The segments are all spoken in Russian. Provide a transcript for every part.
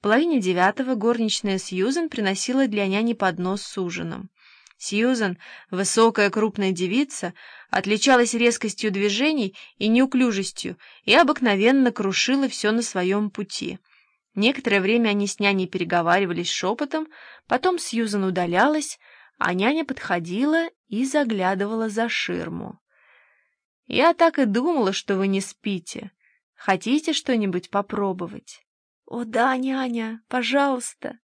Половине девятого горничная Сьюзен приносила для няни поднос с ужином. Сьюзен, высокая крупная девица, отличалась резкостью движений и неуклюжестью и обыкновенно крушила все на своем пути. Некоторое время они с няней переговаривались шепотом, потом Сьюзен удалялась, а няня подходила и заглядывала за ширму. «Я так и думала, что вы не спите. Хотите что-нибудь попробовать?» «О да, няня, пожалуйста!»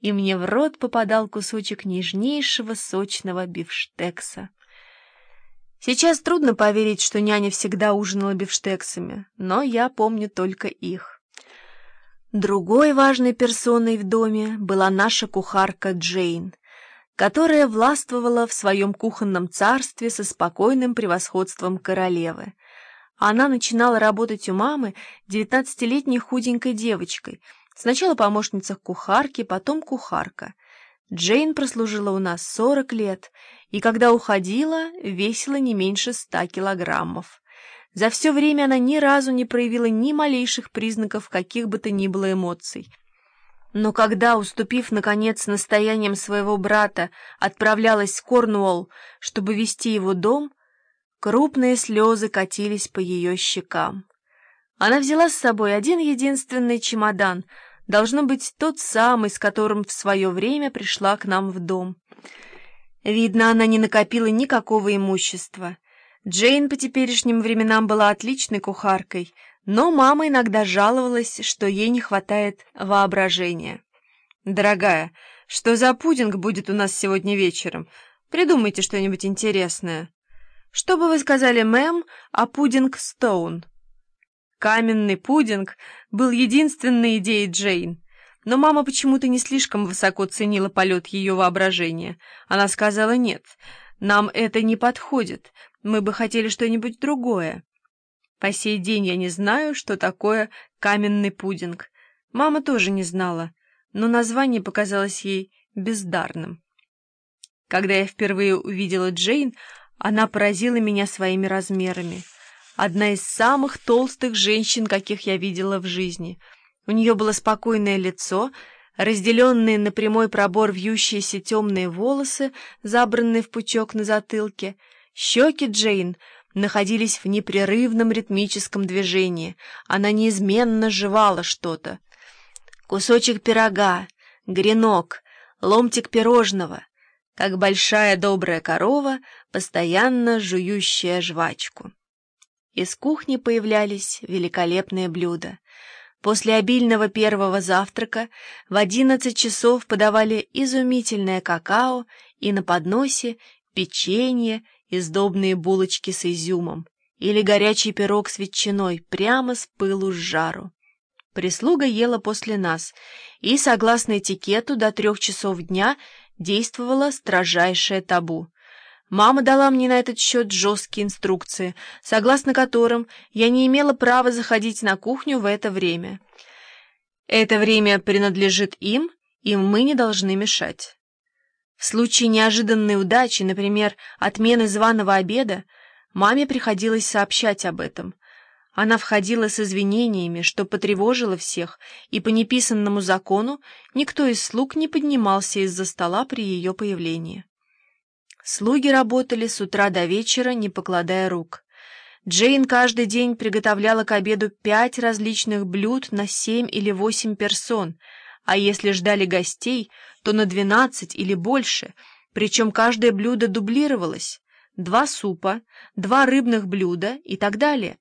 И мне в рот попадал кусочек нежнейшего сочного бифштекса. Сейчас трудно поверить, что няня всегда ужинала бифштексами, но я помню только их. Другой важной персоной в доме была наша кухарка Джейн, которая властвовала в своем кухонном царстве со спокойным превосходством королевы. Она начинала работать у мамы девятнадцатилетней худенькой девочкой, сначала помощница кухарки, потом кухарка. Джейн прослужила у нас сорок лет, и когда уходила, весила не меньше ста килограммов. За все время она ни разу не проявила ни малейших признаков каких бы то ни было эмоций. Но когда, уступив, наконец, настоянием своего брата, отправлялась в Корнуолл, чтобы вести его дом, Крупные слезы катились по ее щекам. Она взяла с собой один единственный чемодан, должно быть тот самый, с которым в свое время пришла к нам в дом. Видно, она не накопила никакого имущества. Джейн по теперешним временам была отличной кухаркой, но мама иногда жаловалась, что ей не хватает воображения. «Дорогая, что за пудинг будет у нас сегодня вечером? Придумайте что-нибудь интересное». Что бы вы сказали, мэм, о пудинг Стоун? Каменный пудинг был единственной идеей Джейн, но мама почему-то не слишком высоко ценила полет ее воображения. Она сказала «нет, нам это не подходит, мы бы хотели что-нибудь другое». По сей день я не знаю, что такое каменный пудинг. Мама тоже не знала, но название показалось ей бездарным. Когда я впервые увидела Джейн, она поразила меня своими размерами. Одна из самых толстых женщин, каких я видела в жизни. У нее было спокойное лицо, разделенные на прямой пробор вьющиеся темные волосы, забранные в пучок на затылке. Щеки Джейн находились в непрерывном ритмическом движении. Она неизменно жевала что-то. Кусочек пирога, гренок, ломтик пирожного — как большая добрая корова, постоянно жующая жвачку. Из кухни появлялись великолепные блюда. После обильного первого завтрака в одиннадцать часов подавали изумительное какао и на подносе печенье и сдобные булочки с изюмом или горячий пирог с ветчиной прямо с пылу с жару. Прислуга ела после нас, и, согласно этикету, до трех часов дня действовало строжайшее табу. Мама дала мне на этот счет жесткие инструкции, согласно которым я не имела права заходить на кухню в это время. Это время принадлежит им, и мы не должны мешать. В случае неожиданной удачи, например, отмены званого обеда, маме приходилось сообщать об этом. Она входила с извинениями, что потревожила всех, и по неписанному закону никто из слуг не поднимался из-за стола при ее появлении. Слуги работали с утра до вечера, не покладая рук. Джейн каждый день приготовляла к обеду пять различных блюд на семь или восемь персон, а если ждали гостей, то на двенадцать или больше, причем каждое блюдо дублировалось. Два супа, два рыбных блюда и так далее.